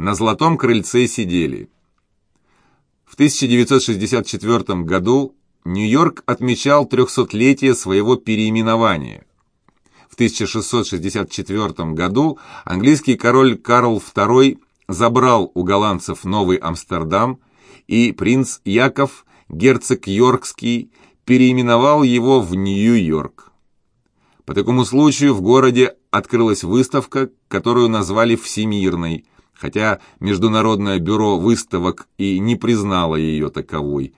на золотом крыльце сидели. В 1964 году Нью-Йорк отмечал трехсотлетие своего переименования. В 1664 году английский король Карл II забрал у голландцев Новый Амстердам, и принц Яков, герцог Йоркский, переименовал его в Нью-Йорк. По такому случаю в городе открылась выставка, которую назвали «Всемирной», хотя Международное бюро выставок и не признало ее таковой.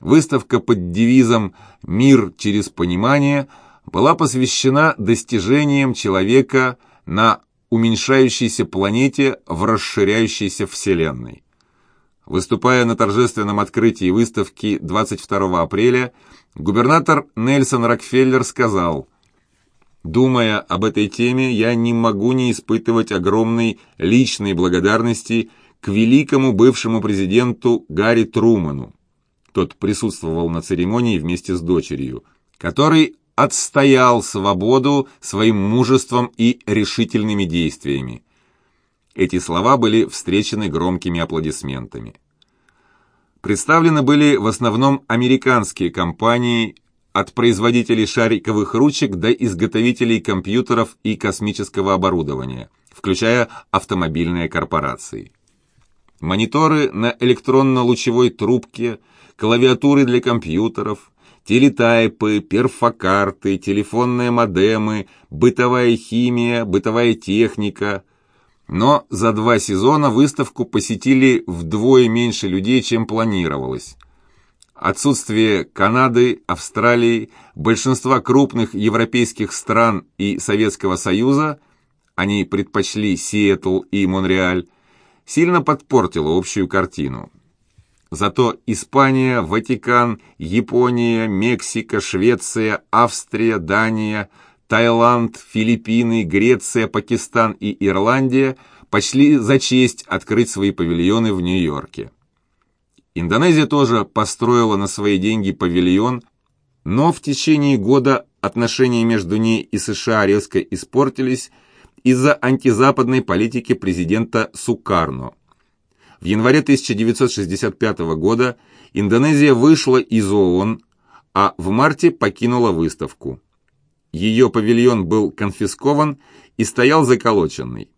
Выставка под девизом «Мир через понимание» была посвящена достижениям человека на уменьшающейся планете в расширяющейся Вселенной. Выступая на торжественном открытии выставки 22 апреля, губернатор Нельсон Рокфеллер сказал «Думая об этой теме, я не могу не испытывать огромной личной благодарности к великому бывшему президенту Гарри Труману. Тот присутствовал на церемонии вместе с дочерью, который отстоял свободу своим мужеством и решительными действиями. Эти слова были встречены громкими аплодисментами. Представлены были в основном американские компании, от производителей шариковых ручек до изготовителей компьютеров и космического оборудования, включая автомобильные корпорации. Мониторы на электронно-лучевой трубке, клавиатуры для компьютеров, телетайпы, перфокарты, телефонные модемы, бытовая химия, бытовая техника. Но за два сезона выставку посетили вдвое меньше людей, чем планировалось. Отсутствие Канады, Австралии, большинства крупных европейских стран и Советского Союза, они предпочли Сиэтл и Монреаль, сильно подпортило общую картину. Зато Испания, Ватикан, Япония, Мексика, Швеция, Австрия, Дания, Таиланд, Филиппины, Греция, Пакистан и Ирландия почли за честь открыть свои павильоны в Нью-Йорке. Индонезия тоже построила на свои деньги павильон, но в течение года отношения между ней и США резко испортились из-за антизападной политики президента Сукарно. В январе 1965 года Индонезия вышла из ООН, а в марте покинула выставку. Ее павильон был конфискован и стоял заколоченный.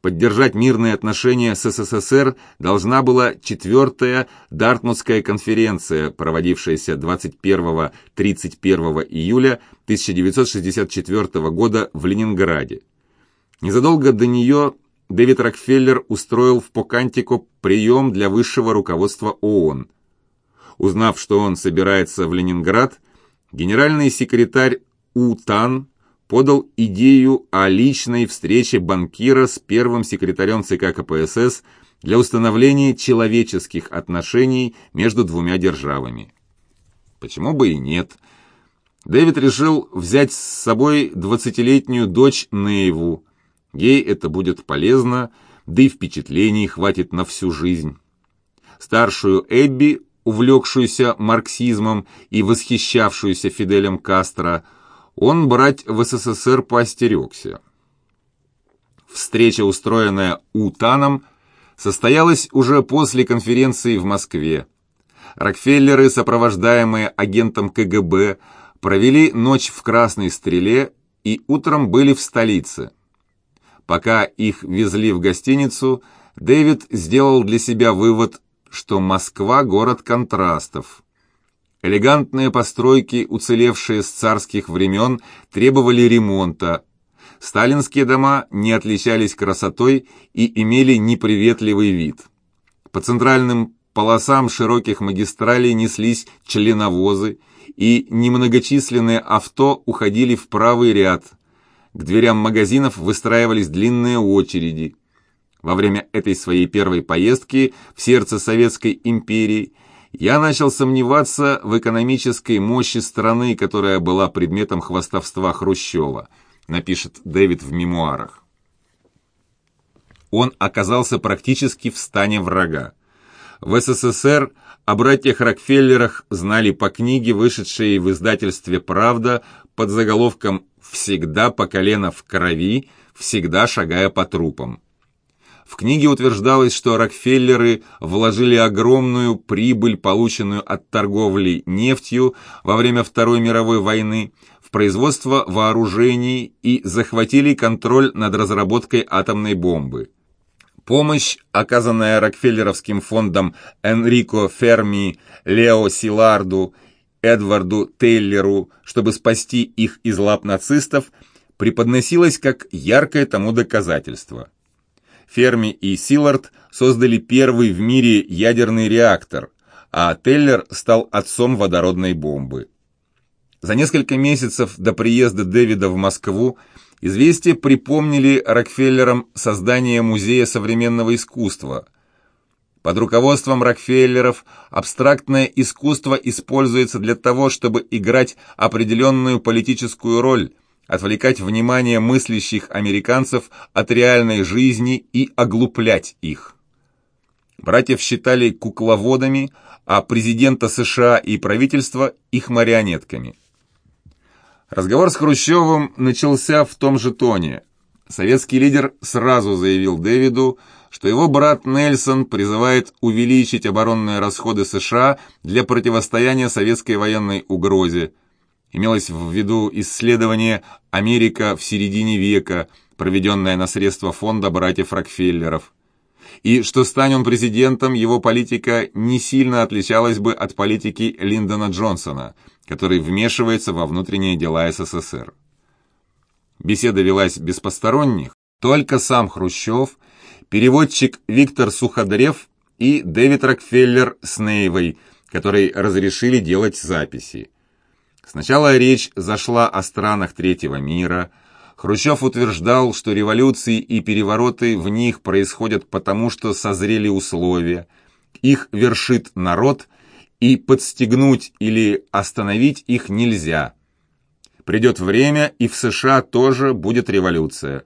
Поддержать мирные отношения с СССР должна была четвертая Дартмутская конференция, проводившаяся 21-31 июля 1964 года в Ленинграде. Незадолго до нее Дэвид Рокфеллер устроил в Покантико прием для высшего руководства ООН. Узнав, что он собирается в Ленинград, генеральный секретарь УТАН подал идею о личной встрече банкира с первым секретарем ЦК КПСС для установления человеческих отношений между двумя державами. Почему бы и нет? Дэвид решил взять с собой 20-летнюю дочь Нейву, Ей это будет полезно, да и впечатлений хватит на всю жизнь. Старшую Эбби, увлекшуюся марксизмом и восхищавшуюся Фиделем Кастро, он брать в СССР поостерегся. Встреча, устроенная Утаном, состоялась уже после конференции в Москве. Рокфеллеры, сопровождаемые агентом КГБ, провели ночь в Красной Стреле и утром были в столице. Пока их везли в гостиницу, Дэвид сделал для себя вывод, что Москва – город контрастов. Элегантные постройки, уцелевшие с царских времен, требовали ремонта. Сталинские дома не отличались красотой и имели неприветливый вид. По центральным полосам широких магистралей неслись членовозы, и немногочисленные авто уходили в правый ряд – к дверям магазинов выстраивались длинные очереди. Во время этой своей первой поездки в сердце Советской империи я начал сомневаться в экономической мощи страны, которая была предметом хвастовства Хрущева, напишет Дэвид в мемуарах. Он оказался практически в стане врага. В СССР о братьях Рокфеллерах знали по книге, вышедшей в издательстве «Правда» под заголовком всегда по колено в крови, всегда шагая по трупам. В книге утверждалось, что Рокфеллеры вложили огромную прибыль, полученную от торговли нефтью во время Второй мировой войны, в производство вооружений и захватили контроль над разработкой атомной бомбы. Помощь, оказанная Рокфеллеровским фондом Энрико Ферми, Лео Силарду, Эдварду Тейлеру, чтобы спасти их из лап нацистов, преподносилась как яркое тому доказательство. Ферми и Силард создали первый в мире ядерный реактор, а Теллер стал отцом водородной бомбы. За несколько месяцев до приезда Дэвида в Москву Известия припомнили Рокфеллерам создание Музея современного искусства. Под руководством Рокфеллеров абстрактное искусство используется для того, чтобы играть определенную политическую роль, отвлекать внимание мыслящих американцев от реальной жизни и оглуплять их. Братьев считали кукловодами, а президента США и правительства их марионетками – Разговор с Хрущевым начался в том же тоне. Советский лидер сразу заявил Дэвиду, что его брат Нельсон призывает увеличить оборонные расходы США для противостояния советской военной угрозе. Имелось в виду исследование «Америка в середине века», проведенное на средства фонда братьев Рокфеллеров. И что стань он президентом, его политика не сильно отличалась бы от политики Линдона Джонсона – который вмешивается во внутренние дела СССР. Беседа велась без посторонних, только сам Хрущев, переводчик Виктор Суходрев и Дэвид Рокфеллер с Нейвой, которые разрешили делать записи. Сначала речь зашла о странах третьего мира. Хрущев утверждал, что революции и перевороты в них происходят потому, что созрели условия. Их вершит народ, и подстегнуть или остановить их нельзя. Придет время, и в США тоже будет революция.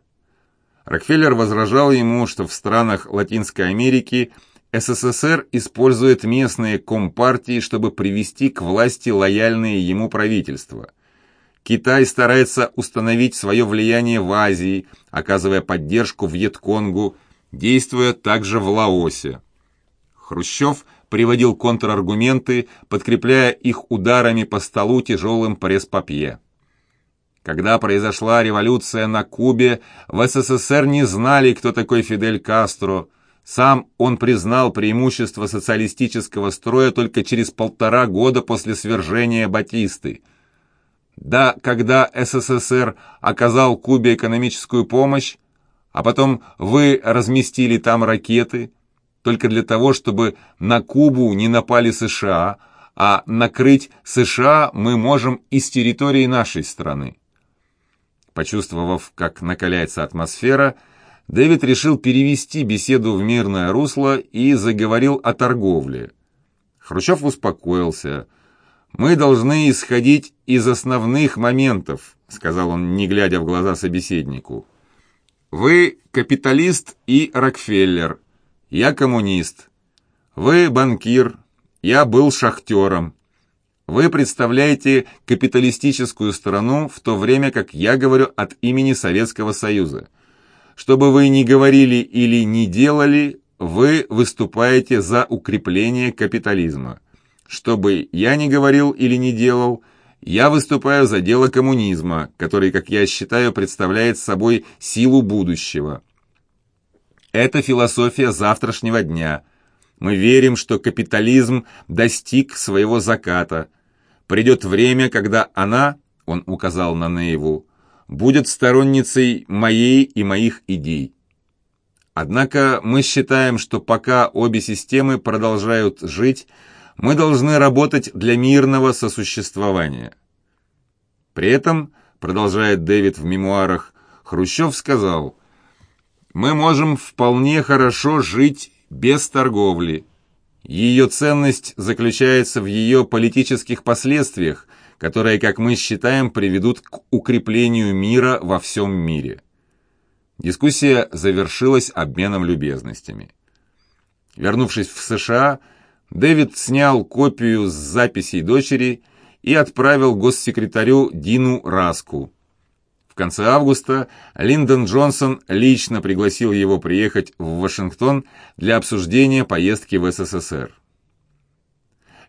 Рокфеллер возражал ему, что в странах Латинской Америки СССР использует местные компартии, чтобы привести к власти лояльные ему правительства. Китай старается установить свое влияние в Азии, оказывая поддержку Вьетконгу, действуя также в Лаосе. Хрущев – приводил контраргументы, подкрепляя их ударами по столу тяжелым пресс-папье. Когда произошла революция на Кубе, в СССР не знали, кто такой Фидель Кастро. Сам он признал преимущество социалистического строя только через полтора года после свержения Батисты. Да, когда СССР оказал Кубе экономическую помощь, а потом вы разместили там ракеты – только для того, чтобы на Кубу не напали США, а накрыть США мы можем из территории нашей страны. Почувствовав, как накаляется атмосфера, Дэвид решил перевести беседу в мирное русло и заговорил о торговле. Хрущев успокоился. «Мы должны исходить из основных моментов», — сказал он, не глядя в глаза собеседнику. «Вы капиталист и Рокфеллер. Я коммунист. Вы банкир. Я был шахтером. Вы представляете капиталистическую страну, в то время как я говорю от имени Советского Союза. Что бы вы ни говорили или ни делали, вы выступаете за укрепление капитализма. Что бы я ни говорил или ни делал, я выступаю за дело коммунизма, который, как я считаю, представляет собой силу будущего. Это философия завтрашнего дня. Мы верим, что капитализм достиг своего заката. Придет время, когда она, он указал на Нейву, будет сторонницей моей и моих идей. Однако мы считаем, что пока обе системы продолжают жить, мы должны работать для мирного сосуществования. При этом, продолжает Дэвид в мемуарах, Хрущев сказал – мы можем вполне хорошо жить без торговли. Ее ценность заключается в ее политических последствиях, которые, как мы считаем, приведут к укреплению мира во всем мире. Дискуссия завершилась обменом любезностями. Вернувшись в США, Дэвид снял копию с записей дочери и отправил госсекретарю Дину Раску конце августа Линдон Джонсон лично пригласил его приехать в Вашингтон для обсуждения поездки в СССР.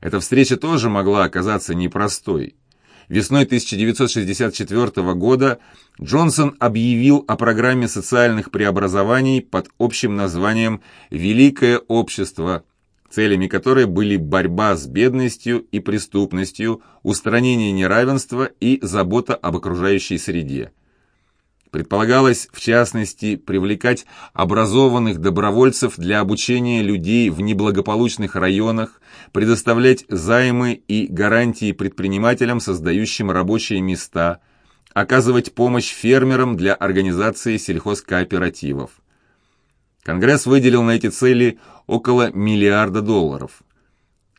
Эта встреча тоже могла оказаться непростой. Весной 1964 года Джонсон объявил о программе социальных преобразований под общим названием «Великое общество», целями которой были борьба с бедностью и преступностью, устранение неравенства и забота об окружающей среде. Предполагалось, в частности, привлекать образованных добровольцев для обучения людей в неблагополучных районах, предоставлять займы и гарантии предпринимателям, создающим рабочие места, оказывать помощь фермерам для организации сельхозкооперативов. Конгресс выделил на эти цели около миллиарда долларов.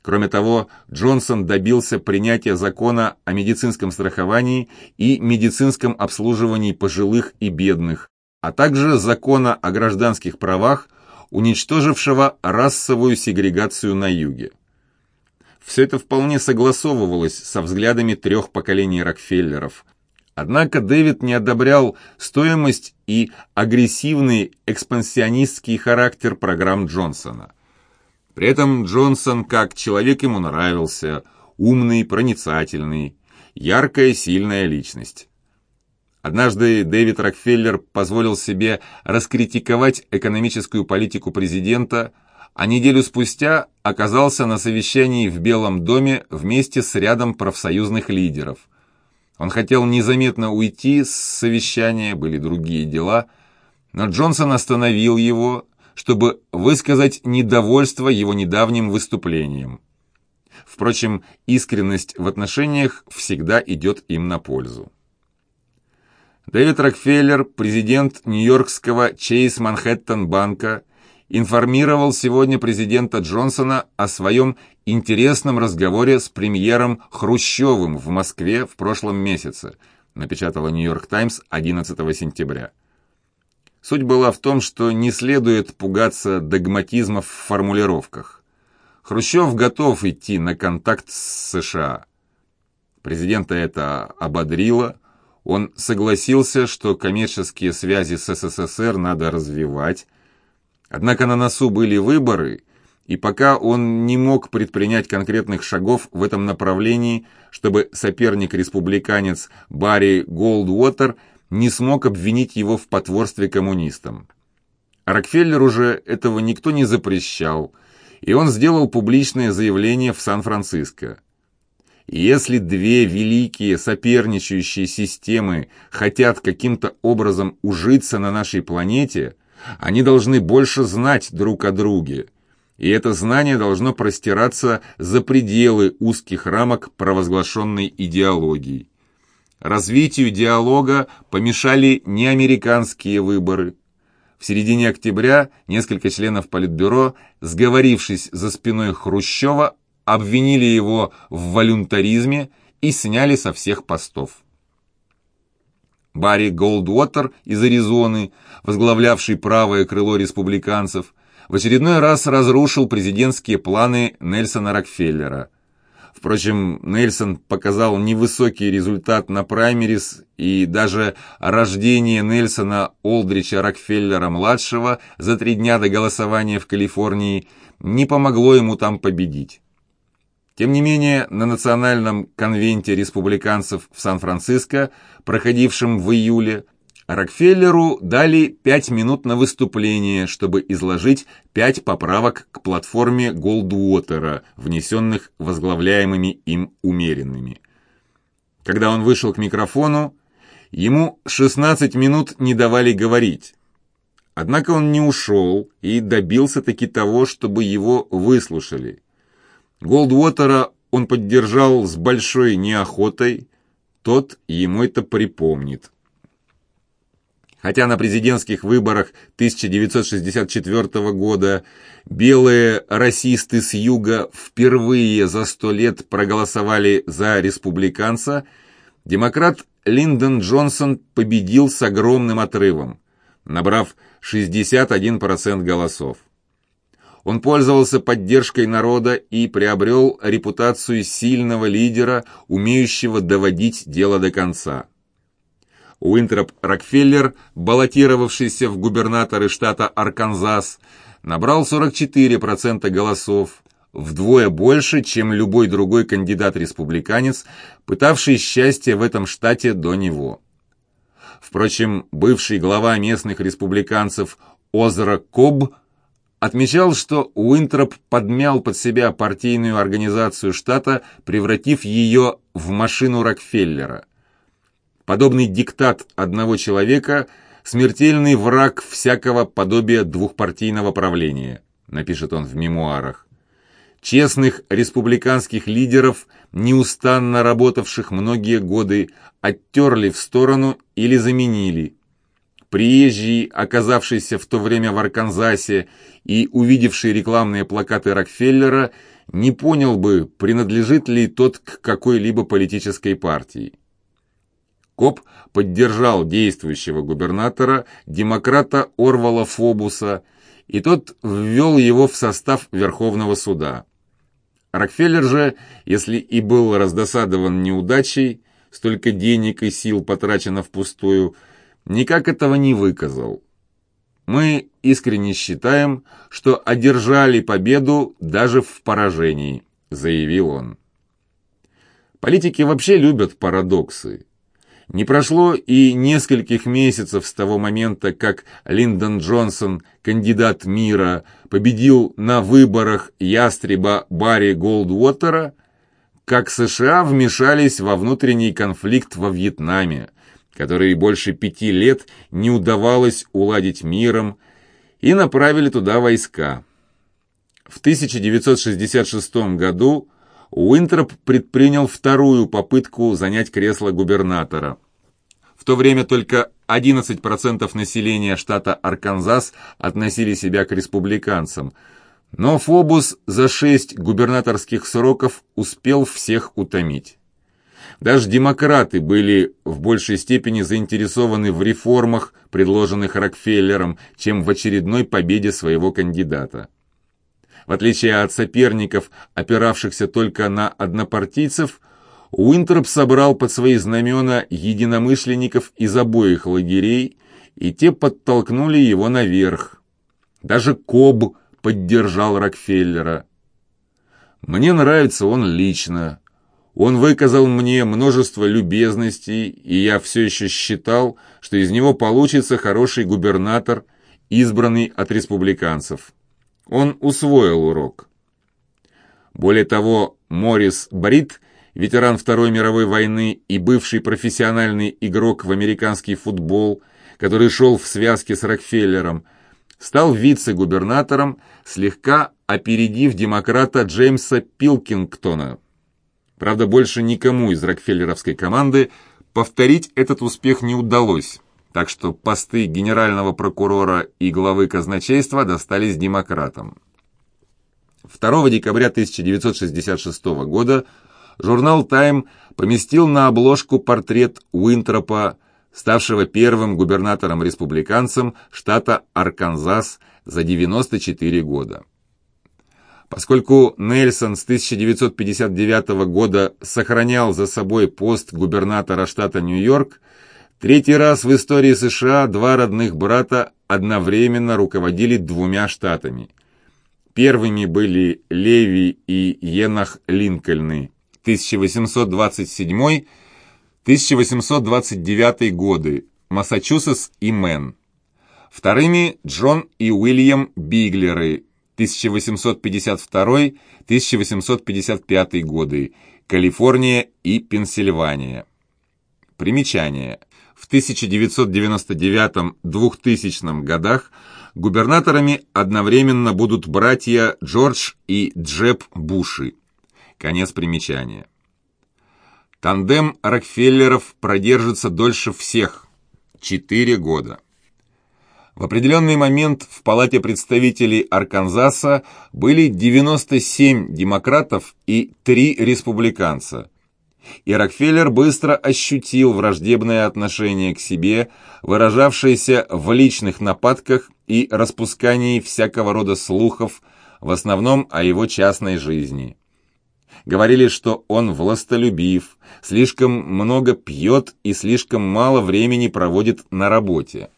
Кроме того, Джонсон добился принятия закона о медицинском страховании и медицинском обслуживании пожилых и бедных, а также закона о гражданских правах, уничтожившего расовую сегрегацию на юге. Все это вполне согласовывалось со взглядами трех поколений Рокфеллеров. Однако Дэвид не одобрял стоимость и агрессивный экспансионистский характер программ Джонсона – при этом Джонсон как человек ему нравился, умный, проницательный, яркая, сильная личность. Однажды Дэвид Рокфеллер позволил себе раскритиковать экономическую политику президента, а неделю спустя оказался на совещании в Белом доме вместе с рядом профсоюзных лидеров. Он хотел незаметно уйти с совещания, были другие дела, но Джонсон остановил его, чтобы высказать недовольство его недавним выступлением. Впрочем, искренность в отношениях всегда идет им на пользу. Дэвид Рокфеллер, президент Нью-Йоркского Чейз Манхэттен банка, информировал сегодня президента Джонсона о своем интересном разговоре с премьером Хрущевым в Москве в прошлом месяце, напечатала Нью-Йорк Таймс 11 сентября. Суть была в том, что не следует пугаться догматизмов в формулировках. Хрущев готов идти на контакт с США. Президента это ободрило. Он согласился, что коммерческие связи с СССР надо развивать. Однако на носу были выборы, и пока он не мог предпринять конкретных шагов в этом направлении, чтобы соперник-республиканец Барри Голдуотер – не смог обвинить его в потворстве коммунистам. Рокфеллеру же этого никто не запрещал, и он сделал публичное заявление в Сан-Франциско. Если две великие соперничающие системы хотят каким-то образом ужиться на нашей планете, они должны больше знать друг о друге, и это знание должно простираться за пределы узких рамок провозглашенной идеологии. Развитию диалога помешали неамериканские выборы. В середине октября несколько членов Политбюро, сговорившись за спиной Хрущева, обвинили его в волюнтаризме и сняли со всех постов. Барри Голдуотер из Аризоны, возглавлявший правое крыло республиканцев, в очередной раз разрушил президентские планы Нельсона Рокфеллера – Впрочем, Нельсон показал невысокий результат на праймерис, и даже рождение Нельсона Олдрича Рокфеллера-младшего за три дня до голосования в Калифорнии не помогло ему там победить. Тем не менее, на национальном конвенте республиканцев в Сан-Франциско, проходившем в июле, Рокфеллеру дали пять минут на выступление, чтобы изложить пять поправок к платформе Голдуотера, внесенных возглавляемыми им умеренными. Когда он вышел к микрофону, ему 16 минут не давали говорить. Однако он не ушел и добился таки того, чтобы его выслушали. Голдуотера он поддержал с большой неохотой, тот ему это припомнит. Хотя на президентских выборах 1964 года белые расисты с юга впервые за сто лет проголосовали за республиканца, демократ Линдон Джонсон победил с огромным отрывом, набрав 61% голосов. Он пользовался поддержкой народа и приобрел репутацию сильного лидера, умеющего доводить дело до конца. Уинтроп Рокфеллер, баллотировавшийся в губернаторы штата Арканзас, набрал 44% голосов, вдвое больше, чем любой другой кандидат-республиканец, пытавший счастье в этом штате до него. Впрочем, бывший глава местных республиканцев Озера Коб отмечал, что Уинтроп подмял под себя партийную организацию штата, превратив ее в машину Рокфеллера. Подобный диктат одного человека – смертельный враг всякого подобия двухпартийного правления, напишет он в мемуарах. Честных республиканских лидеров, неустанно работавших многие годы, оттерли в сторону или заменили. Приезжий, оказавшийся в то время в Арканзасе и увидевший рекламные плакаты Рокфеллера, не понял бы, принадлежит ли тот к какой-либо политической партии. Коп поддержал действующего губернатора, демократа Орвала Фобуса, и тот ввел его в состав Верховного суда. Рокфеллер же, если и был раздосадован неудачей, столько денег и сил потрачено впустую, никак этого не выказал. Мы искренне считаем, что одержали победу даже в поражении, заявил он. Политики вообще любят парадоксы. Не прошло и нескольких месяцев с того момента, как Линдон Джонсон, кандидат мира, победил на выборах ястреба Барри Голдуотера, как США вмешались во внутренний конфликт во Вьетнаме, который больше пяти лет не удавалось уладить миром, и направили туда войска. В 1966 году Уинтроп предпринял вторую попытку занять кресло губернатора. В то время только 11% населения штата Арканзас относили себя к республиканцам, но Фобус за шесть губернаторских сроков успел всех утомить. Даже демократы были в большей степени заинтересованы в реформах, предложенных Рокфеллером, чем в очередной победе своего кандидата. В отличие от соперников, опиравшихся только на однопартийцев, Уинтроп собрал под свои знамена единомышленников из обоих лагерей, и те подтолкнули его наверх. Даже Коб поддержал Рокфеллера. «Мне нравится он лично. Он выказал мне множество любезностей, и я все еще считал, что из него получится хороший губернатор, избранный от республиканцев». Он усвоил урок. Более того, Морис Брит, ветеран Второй мировой войны и бывший профессиональный игрок в американский футбол, который шел в связке с Рокфеллером, стал вице-губернатором, слегка опередив демократа Джеймса Пилкингтона. Правда, больше никому из рокфеллеровской команды повторить этот успех не удалось так что посты генерального прокурора и главы казначейства достались демократам. 2 декабря 1966 года журнал «Тайм» поместил на обложку портрет Уинтропа, ставшего первым губернатором-республиканцем штата Арканзас за 94 года. Поскольку Нельсон с 1959 года сохранял за собой пост губернатора штата Нью-Йорк, Третий раз в истории США два родных брата одновременно руководили двумя штатами. Первыми были Леви и Енах Линкольны 1827-1829 годы, Массачусетс и Мэн. Вторыми Джон и Уильям Биглеры 1852-1855 годы, Калифорния и Пенсильвания. Примечание. В 1999-2000 годах губернаторами одновременно будут братья Джордж и Джеб Буши. Конец примечания. Тандем Рокфеллеров продержится дольше всех – 4 года. В определенный момент в Палате представителей Арканзаса были 97 демократов и 3 республиканца, и Рокфеллер быстро ощутил враждебное отношение к себе, выражавшееся в личных нападках и распускании всякого рода слухов, в основном о его частной жизни. Говорили, что он властолюбив, слишком много пьет и слишком мало времени проводит на работе.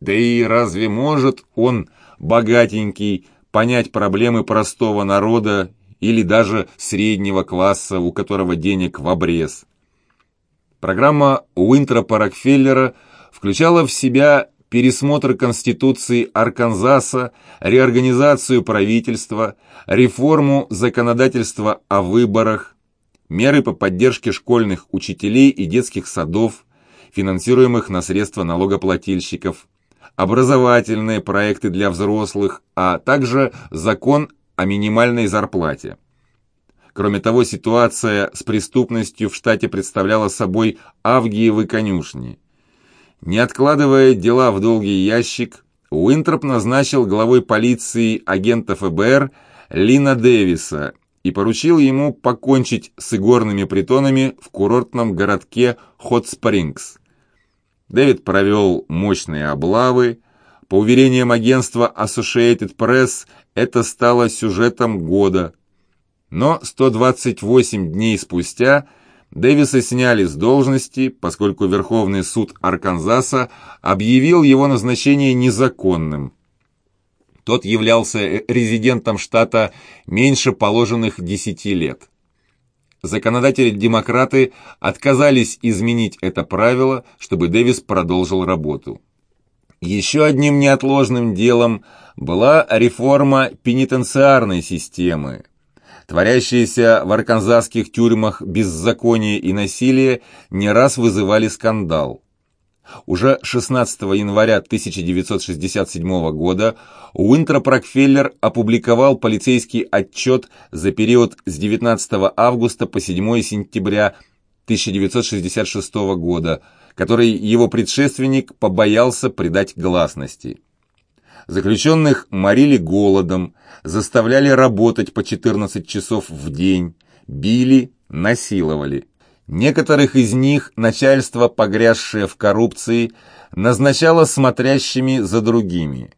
Да и разве может он, богатенький, понять проблемы простого народа или даже среднего класса, у которого денег в обрез? Программа Уинтропа Рокфеллера включала в себя пересмотр Конституции Арканзаса, реорганизацию правительства, реформу законодательства о выборах, меры по поддержке школьных учителей и детских садов, финансируемых на средства налогоплательщиков, образовательные проекты для взрослых, а также закон о минимальной зарплате. Кроме того, ситуация с преступностью в штате представляла собой Авгиевы конюшни. Не откладывая дела в долгий ящик, Уинтроп назначил главой полиции агента ФБР Лина Дэвиса и поручил ему покончить с игорными притонами в курортном городке Хот-Спрингс. Дэвид провел мощные облавы. По уверениям агентства Associated Press, это стало сюжетом года. Но 128 дней спустя – Дэвиса сняли с должности, поскольку Верховный суд Арканзаса объявил его назначение незаконным. Тот являлся резидентом штата меньше положенных 10 лет. Законодатели-демократы отказались изменить это правило, чтобы Дэвис продолжил работу. Еще одним неотложным делом была реформа пенитенциарной системы, Творящиеся в арканзасских тюрьмах беззаконие и насилие не раз вызывали скандал. Уже 16 января 1967 года Уинтроп Рокфеллер опубликовал полицейский отчет за период с 19 августа по 7 сентября 1966 года, который его предшественник побоялся придать гласности. Заключенных морили голодом, заставляли работать по 14 часов в день, били, насиловали. Некоторых из них начальство, погрязшее в коррупции, назначало смотрящими за другими.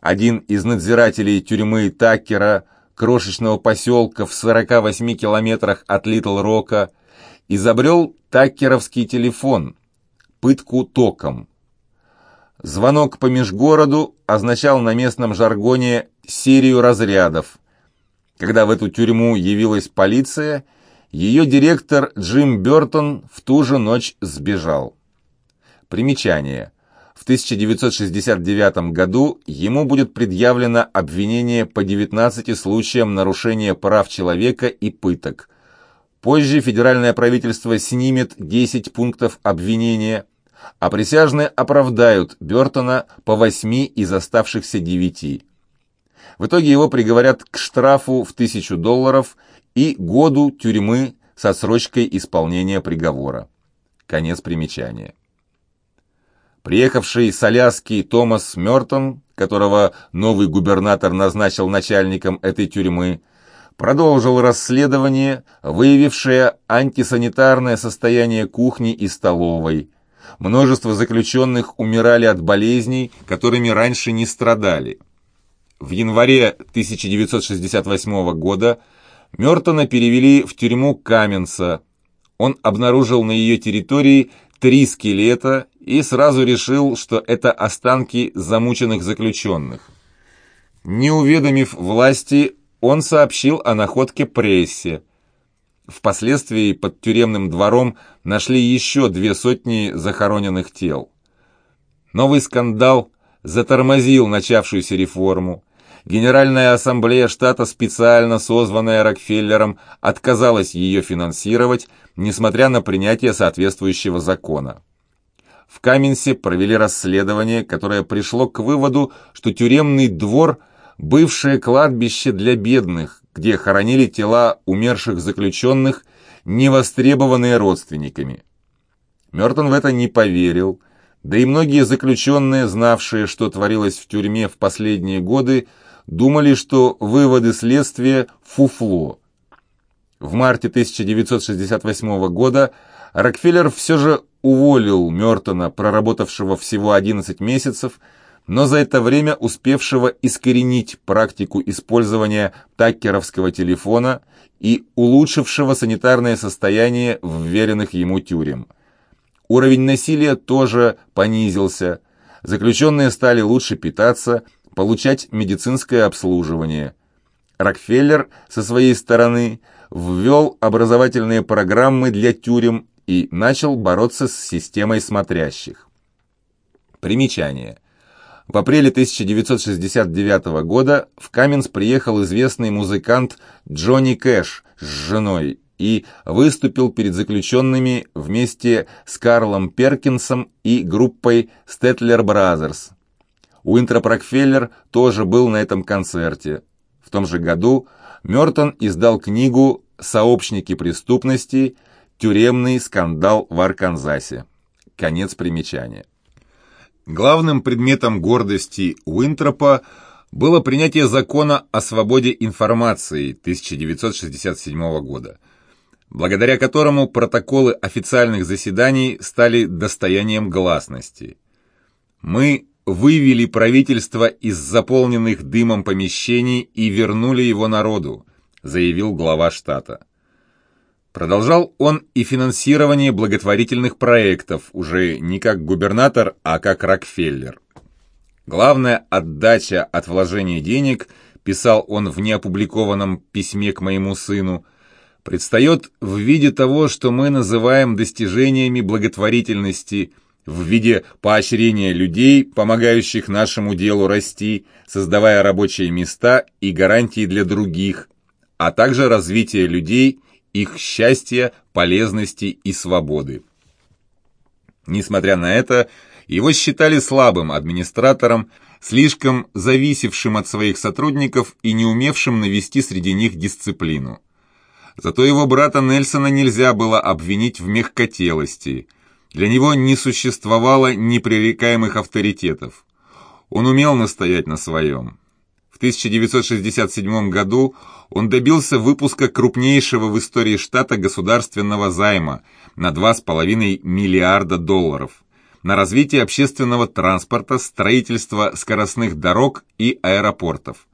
Один из надзирателей тюрьмы Такера, крошечного поселка в 48 километрах от Литл-Рока, изобрел такеровский телефон, пытку током. Звонок по межгороду означал на местном жаргоне серию разрядов. Когда в эту тюрьму явилась полиция, ее директор Джим Бертон в ту же ночь сбежал. Примечание. В 1969 году ему будет предъявлено обвинение по 19 случаям нарушения прав человека и пыток. Позже федеральное правительство снимет 10 пунктов обвинения, а присяжные оправдают Бертона по восьми из оставшихся девяти. В итоге его приговорят к штрафу в тысячу долларов и году тюрьмы со срочкой исполнения приговора. Конец примечания. Приехавший с Аляски Томас Мертон, которого новый губернатор назначил начальником этой тюрьмы, продолжил расследование, выявившее антисанитарное состояние кухни и столовой – Множество заключенных умирали от болезней, которыми раньше не страдали. В январе 1968 года Мертона перевели в тюрьму Каменца. Он обнаружил на ее территории три скелета и сразу решил, что это останки замученных заключенных. Не уведомив власти, он сообщил о находке прессе. Впоследствии под тюремным двором нашли еще две сотни захороненных тел. Новый скандал затормозил начавшуюся реформу. Генеральная ассамблея штата, специально созванная Рокфеллером, отказалась ее финансировать, несмотря на принятие соответствующего закона. В Каменсе провели расследование, которое пришло к выводу, что тюремный двор – бывшее кладбище для бедных, где хоронили тела умерших заключенных, не востребованные родственниками. Мертон в это не поверил, да и многие заключенные, знавшие, что творилось в тюрьме в последние годы, думали, что выводы следствия – фуфло. В марте 1968 года Рокфеллер все же уволил Мертона, проработавшего всего 11 месяцев, но за это время успевшего искоренить практику использования таккеровского телефона и улучшившего санитарное состояние вверенных ему тюрем. Уровень насилия тоже понизился, заключенные стали лучше питаться, получать медицинское обслуживание. Рокфеллер со своей стороны ввел образовательные программы для тюрем и начал бороться с системой смотрящих. Примечание. В апреле 1969 года в Каменс приехал известный музыкант Джонни Кэш с женой и выступил перед заключенными вместе с Карлом Перкинсом и группой Стэтлер Бразерс. Уинтроп Рокфеллер тоже был на этом концерте. В том же году Мертон издал книгу «Сообщники преступности. Тюремный скандал в Арканзасе». Конец примечания. Главным предметом гордости Уинтропа было принятие закона о свободе информации 1967 года, благодаря которому протоколы официальных заседаний стали достоянием гласности. Мы вывели правительство из заполненных дымом помещений и вернули его народу, заявил глава штата. Продолжал он и финансирование благотворительных проектов, уже не как губернатор, а как Рокфеллер. Главная отдача от вложения денег, писал он в неопубликованном письме к моему сыну, предстает в виде того, что мы называем достижениями благотворительности, в виде поощрения людей, помогающих нашему делу расти, создавая рабочие места и гарантии для других, а также развития людей – их счастья, полезности и свободы. Несмотря на это, его считали слабым администратором, слишком зависевшим от своих сотрудников и не умевшим навести среди них дисциплину. Зато его брата Нельсона нельзя было обвинить в мягкотелости. Для него не существовало непререкаемых авторитетов. Он умел настоять на своем. В 1967 году он добился выпуска крупнейшего в истории штата государственного займа на 2,5 миллиарда долларов на развитие общественного транспорта, строительство скоростных дорог и аэропортов.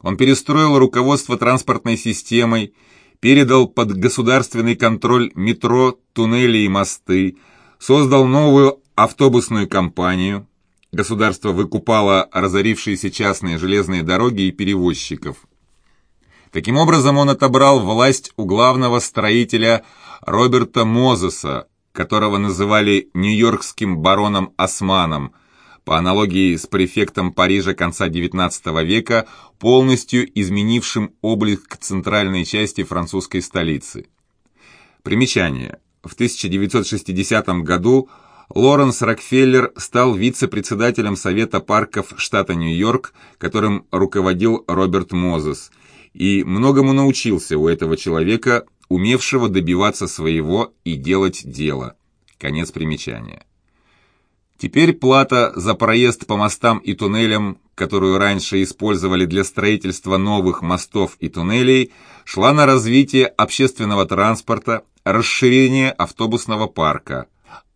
Он перестроил руководство транспортной системой, передал под государственный контроль метро, туннели и мосты, создал новую автобусную компанию. Государство выкупало разорившиеся частные железные дороги и перевозчиков. Таким образом, он отобрал власть у главного строителя Роберта Мозеса, которого называли нью-йоркским бароном Османом, по аналогии с префектом Парижа конца XIX века, полностью изменившим облик центральной части французской столицы. Примечание. В 1960 году Лоренс Рокфеллер стал вице-председателем Совета парков штата Нью-Йорк, которым руководил Роберт Мозес – и многому научился у этого человека, умевшего добиваться своего и делать дело. Конец примечания. Теперь плата за проезд по мостам и туннелям, которую раньше использовали для строительства новых мостов и туннелей, шла на развитие общественного транспорта, расширение автобусного парка.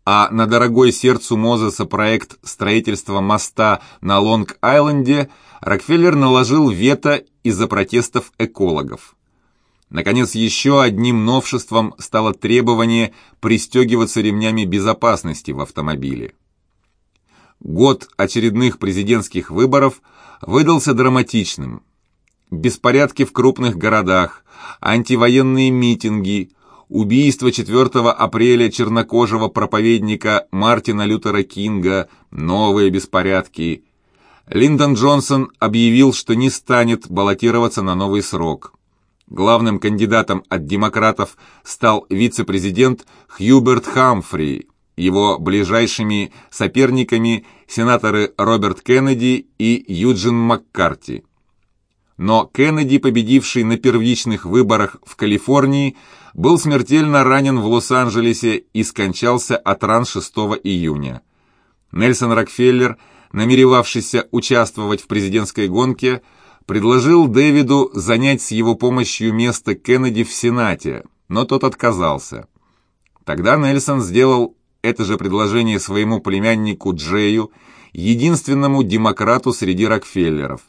А на дорогой сердцу Мозеса проект строительства моста на Лонг-Айленде Рокфеллер наложил вето из-за протестов экологов. Наконец, еще одним новшеством стало требование пристегиваться ремнями безопасности в автомобиле. Год очередных президентских выборов выдался драматичным. Беспорядки в крупных городах, антивоенные митинги, убийство 4 апреля чернокожего проповедника Мартина Лютера Кинга, новые беспорядки – Линдон Джонсон объявил, что не станет баллотироваться на новый срок. Главным кандидатом от демократов стал вице-президент Хьюберт Хамфри, его ближайшими соперниками сенаторы Роберт Кеннеди и Юджин Маккарти. Но Кеннеди, победивший на первичных выборах в Калифорнии, был смертельно ранен в Лос-Анджелесе и скончался от ран 6 июня. Нельсон Рокфеллер – намеревавшийся участвовать в президентской гонке, предложил Дэвиду занять с его помощью место Кеннеди в Сенате, но тот отказался. Тогда Нельсон сделал это же предложение своему племяннику Джею единственному демократу среди Рокфеллеров.